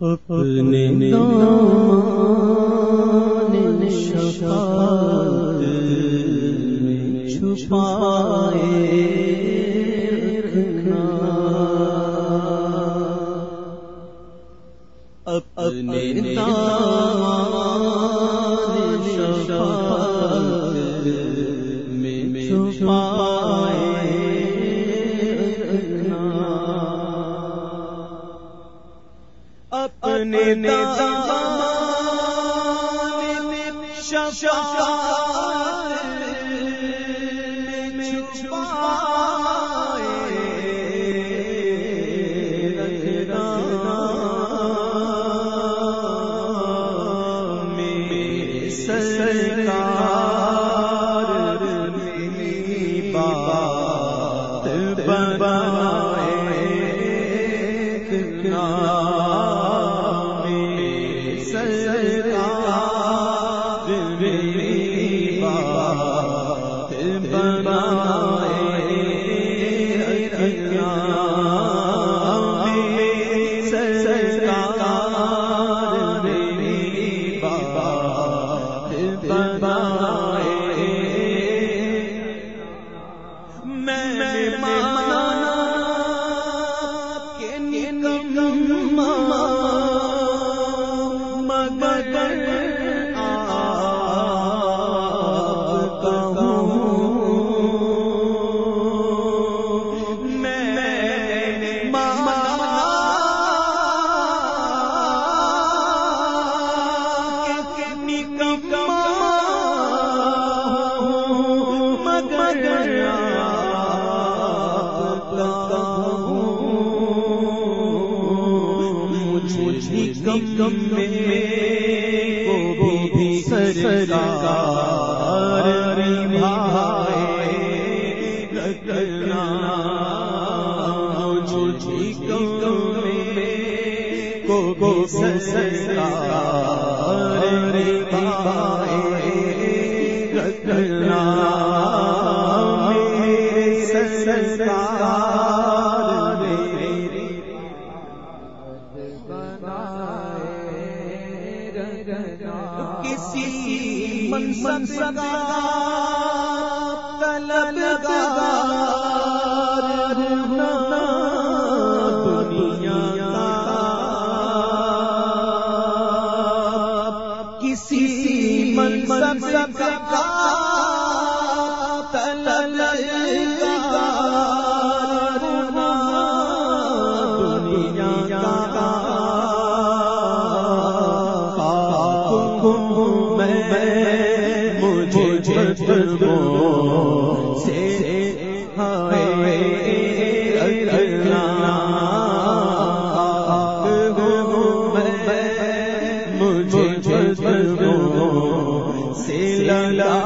اپنے شفاعت میں چھپائے رکھنا۔ اپنے شفاعت میں چھپائے میں مانا کم میں کو بھی سرکار نبھائے۔ کم میں کو بھی سرکار نبھائے۔ کسی منصب کا طلبگار ہونا سے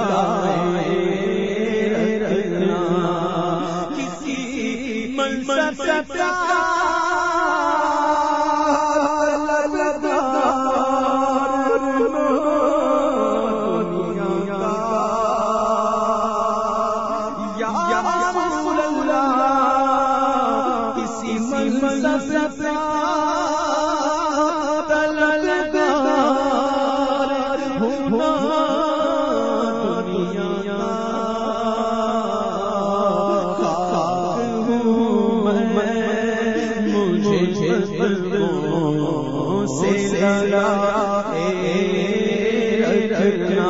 بلا رکھنا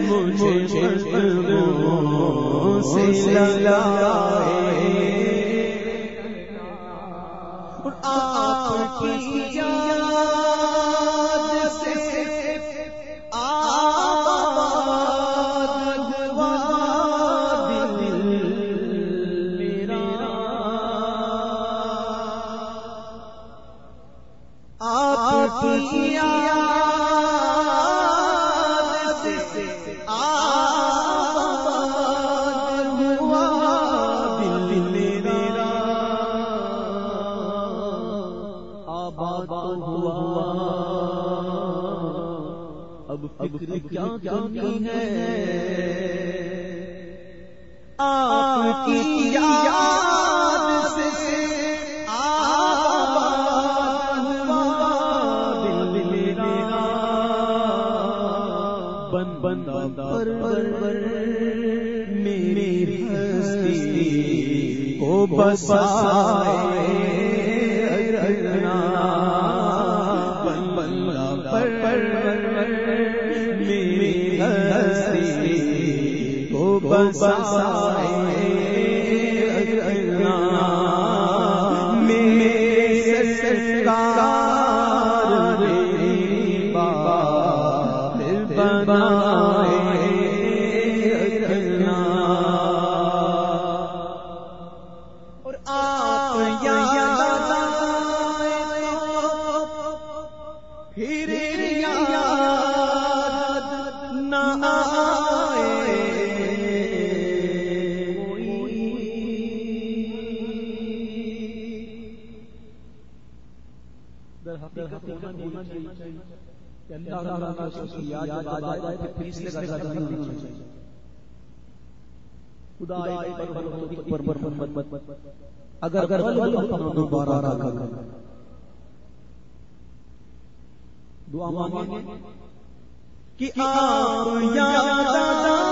مجھے سے آپ کی اب فکر کیا کرنی ہے؟ آپ کی یاد میری ہستی کو بسائے رکھنا۔ بل بلا میری ہستی بسائے آپ پھر یاد نہ آئے اللہ تعالیٰ کا شکریہ یاد آ جائے پھر پھر اس لگا جانا چاہیے خدا پر اگر اگر دوبارہ دعا مانگیں۔ کہ آپ یاد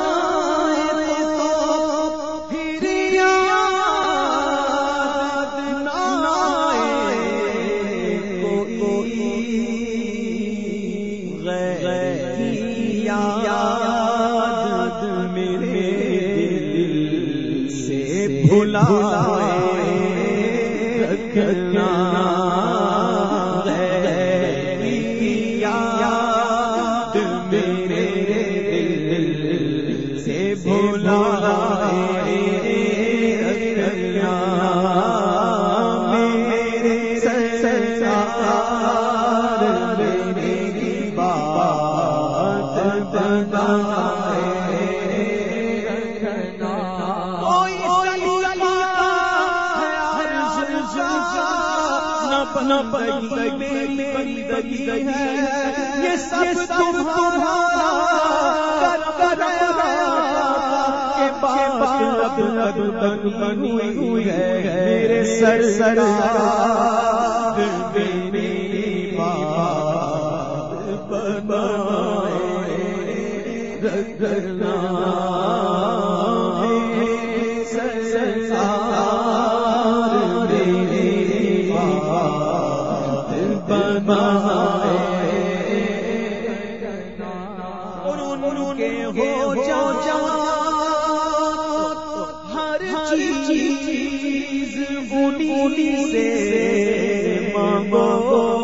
بگی میری بگی ہے۔ یہ سب تمہارا کر کے پاس لب لب تک بنی ہوئی ہے۔ میرے سر سر۔ ہو جا ہر چیز انہی سے مانگو۔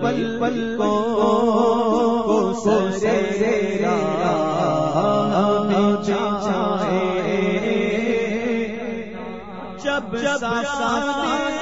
پل پل کو سرے جب جب سامنے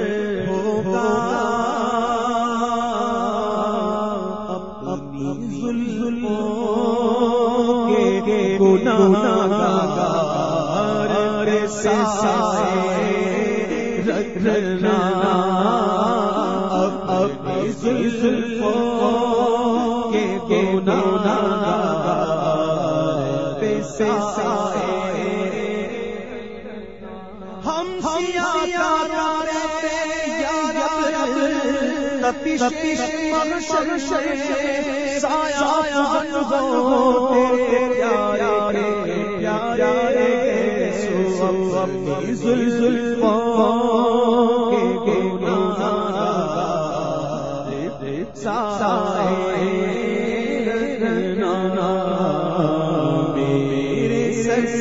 ظلموں کے گناہگار سے سائے رکھنا کے سے سائے ہم تپش سے سایہ ہو تیرے پیارے پیارے سو اپنی زلفوں کے گناہ رکھنا میرے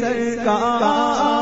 سرکار